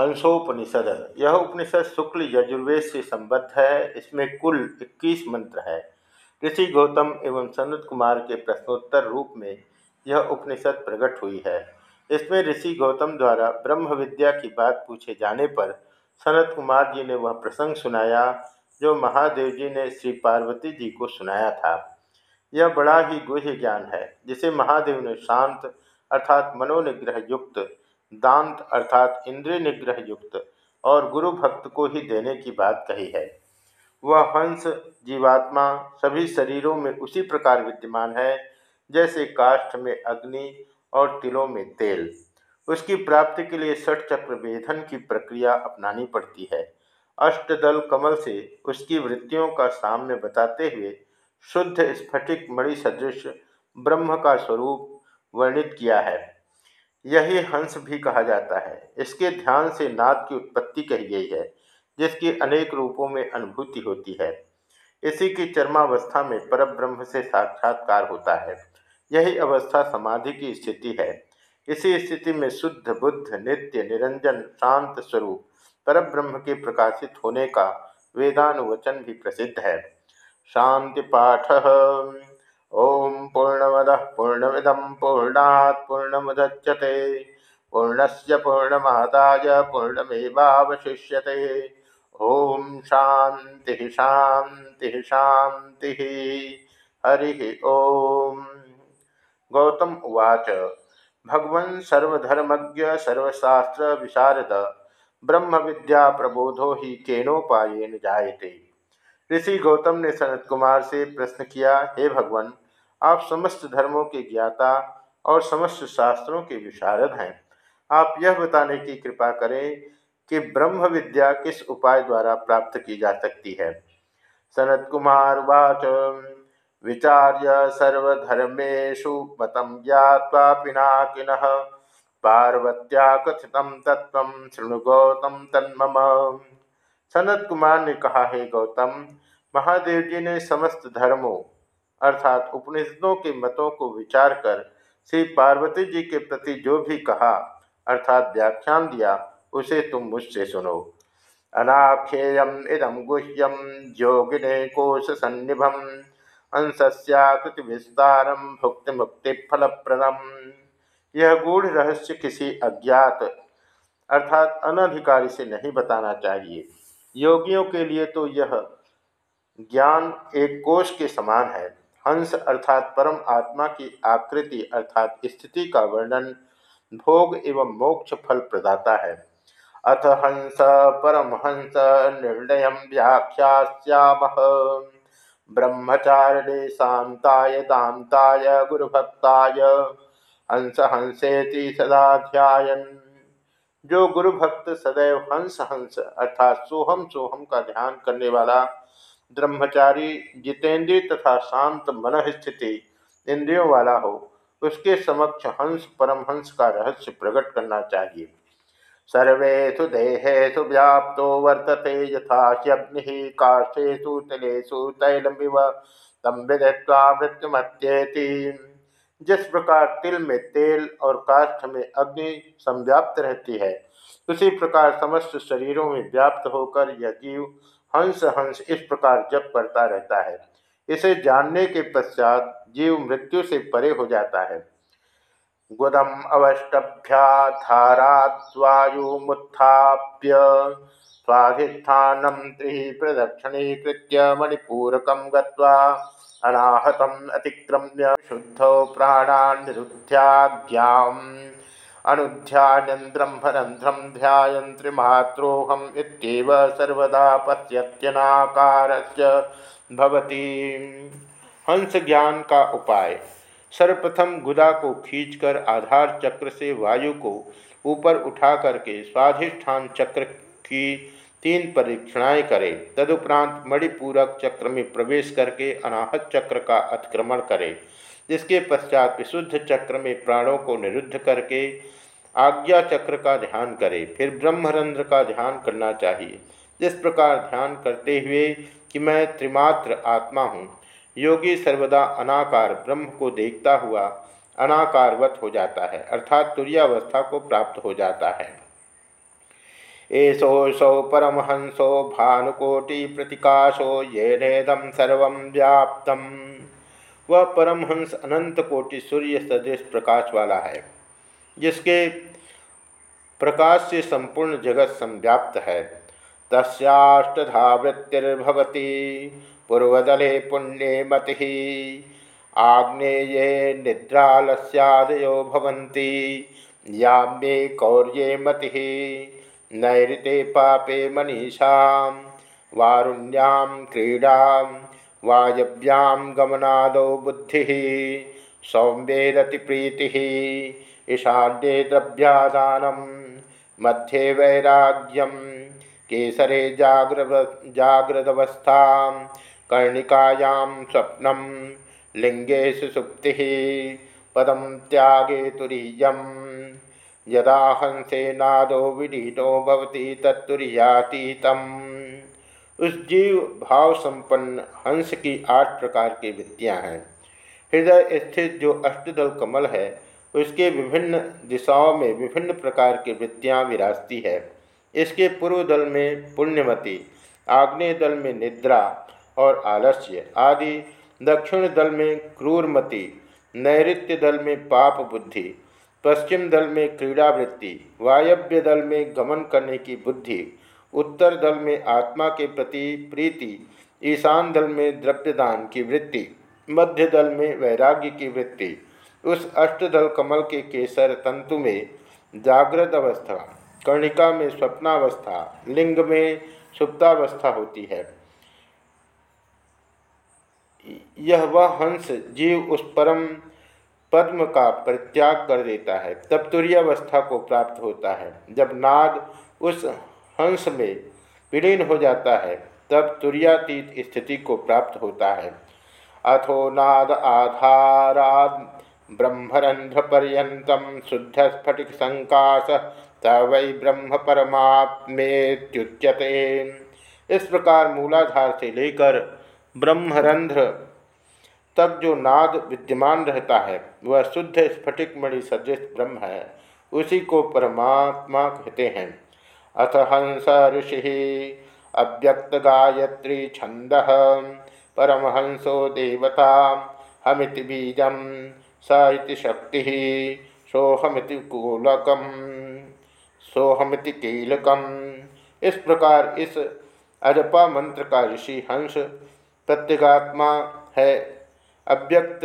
हंसोपनिषद। यह उपनिषद शुक्ल यजुर्वेद से संबद्ध है। इसमें कुल 21 मंत्र है। ऋषि गौतम एवं सनत कुमार के प्रश्नोत्तर रूप में यह उपनिषद प्रकट हुई है। इसमें ऋषि गौतम द्वारा ब्रह्म विद्या की बात पूछे जाने पर सनत कुमार जी ने वह प्रसंग सुनाया, जो महादेव जी ने श्री पार्वती जी को सुनाया था। यह बड़ा ही गुह्य ज्ञान है, जिसे महादेव ने शांत अर्थात मनोनिग्रह युक्त दांत अर्थात इंद्रिय निग्रह युक्त और गुरु भक्त को ही देने की बात कही है। वह हंस, जीवात्मा सभी शरीरों में उसी प्रकार विद्यमान है, जैसे काष्ठ में अग्नि और तिलों में तेल। उसकी प्राप्ति के लिए षठ चक्र वेधन की प्रक्रिया अपनानी पड़ती है। अष्टदल कमल से उसकी वृत्तियों का साम्य बताते हुए शुद्ध स्फटिक मणि सदृश ब्रह्म का स्वरूप वर्णित किया है। यही हंस भी कहा जाता है। इसके ध्यान से नाद की उत्पत्ति कही गई है, जिसकी अनेक रूपों में अनुभूति होती है। इसी की चरमावस्था में परब्रह्म से साक्षात्कार होता है। यही अवस्था समाधि की स्थिति है। इसी स्थिति में शुद्ध, बुद्ध, नित्य, निरंजन, शांत स्वरूप, परब्रह्म के प्रकाशित होने का वेदानुवचन भी प्रसिद्ध है। शांति पाठ ओम पूर्णमद पूर्णमिदम पूर्णात् पूर्णमुदच्यते। पूर्णस्य पूर्णमादाय पूर्णमेवावशिष्यते। ओम शांति शांति शांति। हरि ओम। गौतम उवाच। भगवन् सर्वधर्मज्ञ विद्या प्रबोधो ही केनोपायन जायते। ऋषि गौतम ने सनत कुमार से प्रश्न किया, हे भगवान, आप समस्त धर्मों के ज्ञाता और समस्त शास्त्रों के विशारद हैं। आप यह बताने की कृपा करें कि ब्रह्म विद्या किस उपाय द्वारा प्राप्त की जा सकती है? सनत कुमार वाच। विचार्य सर्वधर्मेशु मत ज्ञावा पिनाकिन पार्वत्या कथित तत्व शृणु गौतम तन्मम। सनत कुमार ने कहा, है गौतम, महादेव जी ने समस्त धर्मों अर्थात उपनिषदों के मतों को विचार कर श्री पार्वती जी के प्रति जो भी कहा, अर्थात व्याख्यान दिया, उसे तुम मुझसे सुनो। अनाख्येयम इदम गुह्यम योगिने कोश सन्निभम अंशस्याकृति विस्तारम भुक्ति मुक्ति फलप्रदम यह गूढ़ रहस्य किसी अज्ञात, अर्थात अनधिकारी से नहीं बताना चाहिए। योगियों के लिए तो यह ज्ञान एक कोष के समान है। हंस अर्थात परम आत्मा की आकृति अर्थात स्थिति का वर्णन भोग एवं मोक्ष फल प्रदाता है। अथ हंस परम हंस निर्णय व्याख्यास्याम। ब्रह्मचारिणे शांताय दाताय गुरुभक्ताय। हंस हंसेति सदा ध्यान जो गुरु भक्त सदैव हंस हंस, अर्थात सोहम सोहम का ध्यान करने वाला, ब्रह्मचारी जितेंद्रिय तथा शांत मन स्थिति इंद्रियों वाला हो, उसके समक्ष हंस परमहंस का रहस्य प्रकट करना चाहिए। सर्वेशु देहेशु व्याप्तो वर्तते यथा ह्यग्नि काष्ठेषु तिलेषु तैलमिव तम विदित्वा मृत्युमत्येति। जिस प्रकार तिल में तेल और काष्ठ में अग्नि संव्याप्त रहती है, उसी प्रकार समस्त शरीरों में व्याप्त होकर यह जीव हंस हंस इस प्रकार जप करता रहता है। इसे जानने के पश्चात जीव मृत्यु से परे हो जाता है। गुदम अवष्टभ्याधाराद्वायुमुत्थाप्य स्वाधिष्ठानं त्रिः प्रदक्षिणीकृत्य मणिपूरकं गत्वा अनाहतम् अतिक्रम्य शुद्धौ प्राणान्निरुध्याज्ञाम् अनुध्यानन्द्रं भरन्ध्रं इत्येव सर्वदा पश्यत्यनाकारस्य भवति। हंस ज्ञान का उपाय। सर्वप्रथम गुदा को खींचकर आधार चक्र से वायु को ऊपर उठा करके स्वाधिष्ठान चक्र की तीन परीक्षणाएँ करें। तदुपरांत मणिपूरक चक्र में प्रवेश करके अनाहत चक्र का अतिक्रमण करें, जिसके पश्चात विशुद्ध चक्र में प्राणों को निरुद्ध करके आज्ञा चक्र का ध्यान करें। फिर ब्रह्मरंध्र का ध्यान करना चाहिए। इस प्रकार ध्यान करते हुए कि मैं त्रिमात्र आत्मा हूँ। योगी सर्वदा अनाकार ब्रह्म को देखता हुआ अनाकारवत हो जाता है, अर्थात तुरियावस्था को प्राप्त हो जाता है। एषोऽसौ परमहंसो भानुकोटि प्रतिकाशो ये नेदम सर्व व्याप्त। वह परमहंस अनंत कोटि सूर्य सदृश प्रकाश वाला है, जिसके प्रकाश से संपूर्ण जगत संव्याप्त है। तस्याष्टधा वृत्तिर्भवती पूर्वदले पुण्ये मति आग्नेये निद्रालस्यादयो भवन्ति, याम्ये कौर्ये मति। नैते पापे मनीषा, वारुण्यां क्रीडां वायव्यां गमनादौ बुद्धिः सौम्येरतिप्रीतिः ईशान्ये द्रव्यादानं, मध्ये वैराग्यम केसरे जाग्रव, जाग्रदवस्था, कर्णिकायां स्वप्नम लिंगे सुसुप्ति पदम त्यागे तुरीय यदा हंसे नादो विलीनो भवती तत्तुरीयातीतम। उस जीव भाव संपन्न हंस की आठ प्रकार की वृत्तियाँ हैं। हृदय स्थित जो अष्टदल कमल है, उसके विभिन्न दिशाओं में विभिन्न प्रकार की वृत्तियाँ विराजती है। इसके पूर्व दल में पुण्यमती आग्नेय दल में निद्रा और आलस्य आदि, दक्षिण दल में क्रूरमती नैत्य दल में पाप बुद्धि पश्चिम दल में क्रीड़ा वृत्ति वायव्य दल में गमन करने की बुद्धि, उत्तर दल में आत्मा के प्रति प्रीति, ईशान दल में द्रव्यदान की वृत्ति, मध्य दल में वैराग्य की वृत्ति, उस अष्टदल कमल के केसर तंतु में जागृत अवस्था, कर्णिका में स्वप्नावस्था, लिंग में सुप्तावस्था होती है। यह वह हंस जीव उस परम पद्म का परित्याग कर देता है, तब तुरीयावस्था को प्राप्त होता है। जब नाद उस हंस में विलीन हो जाता है, तब तुरियातीत स्थिति को प्राप्त होता है। अथो नाद आधारा ब्रह्मरंध्र पर्यतम शुद्ध स्फटिक संकाश त वै ब्रह्म परमात्मेत्युच्यते। इस प्रकार मूलाधार से लेकर ब्रह्मरंध्र तक जो नाद विद्यमान रहता है, वह शुद्ध स्फटिक मणि सदृश ब्रह्म है, उसी को परमात्मा कहते हैं। अथ हंस ऋषि अव्यक्त गायत्री छंद परमहंसो देवता हमिति बीजम स शक्ति, सोहमिति कूलकम सोहमति कीलकम। इस प्रकार इस अजपा मंत्र का ऋषि हंस प्रत्यगात्मा है। अव्यक्त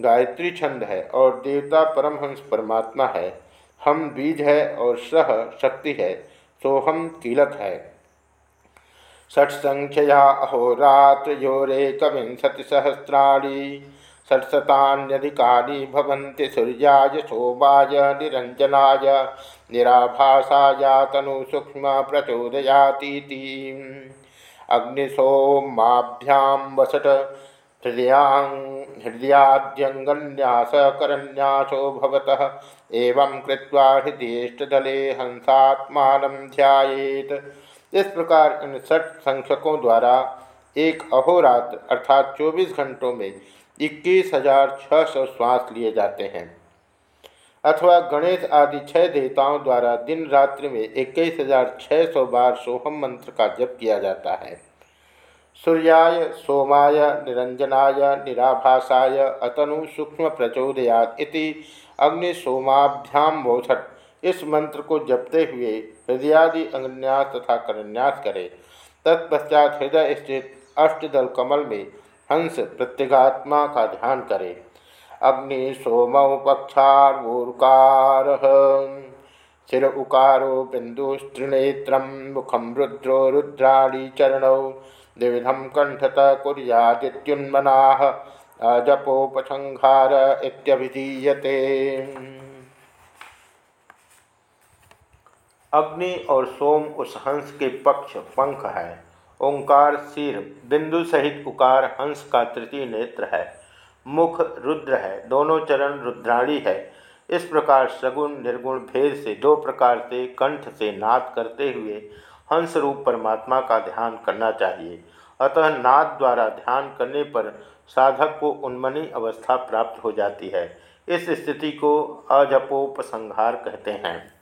गायत्री छंद है और देवता परमहंस परमात्मा है। हम बीज है और सह शक्ति है सोहम कीलक है। षट संख्या अहोरात्र योरेक विंशति सहस्राणी, षट्शतान्यधिकानि भवन्ति सूर्याय, शोभाय निराभासाया तनु सूक्ष्म प्रचोदयातीति। अग्निशोमाभ्यां वसट हृदयाद्यङ्गन्यासकरन्यासो भवतः एवं कृत्वा हृदयेष्टदले हंसात्मान ध्यायेत। इस प्रकार इन षट संख्यकों द्वारा एक अहोरात्र, अर्थात 24 घंटों में इक्कीस हज़ार छः सौ श्वास लिए जाते हैं। अथवा गणेश आदि छह देवताओं द्वारा दिन रात्रि में इक्कीस हज़ार छः सौ बार सोहम मंत्र का जप किया जाता है। सूर्याय, सोमाय, निरंजनाय, निराभासाय, अतनु सूक्ष्म प्रचोदयात इति अग्नि सोमाभ्याम वोषट इस मंत्र को जपते हुए हृदयादि अंगन्यास तथा करन्यास करे। तत्पश्चात हृदय स्थित अष्टदल कमल में हंस प्रत्यगात्मा का ध्यान करे। अग्नि सोमौ पक्षारूकार शिर उकारो बिंदुस्त्रिनेत्र मुखम रुद्रो रुद्राणी चरण द्विधम कंठत कुरियादित्युन्मना अजपोपसंहार इत्यभिधीयते। अग्नि और सोम उस हंस के पक्ष पंख है। ओंकार, सिर, बिंदु सहित उकार हंस का तृतीय नेत्र है। मुख रुद्र है, दोनों चरण रुद्राणी है। इस प्रकार सगुण, निर्गुण भेद से दो प्रकार से कंठ से नाद करते हुए हंस रूप परमात्मा का ध्यान करना चाहिए। अतः नाद द्वारा ध्यान करने पर साधक को उन्मनी अवस्था प्राप्त हो जाती है। इस स्थिति को अजपोपसंहार कहते हैं।